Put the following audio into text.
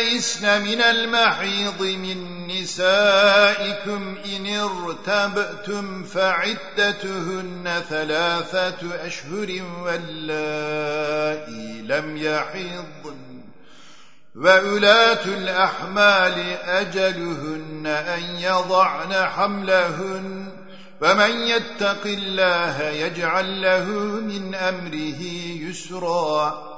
يئسن من المحيض من نسائكم إن ارتبتم فعدتهن ثلاثة أشهر واللائي لم يحضن وأولاة الأحمال أجلهن أن يضعن حملهن فمن يتق الله يجعل له من أمره يسرا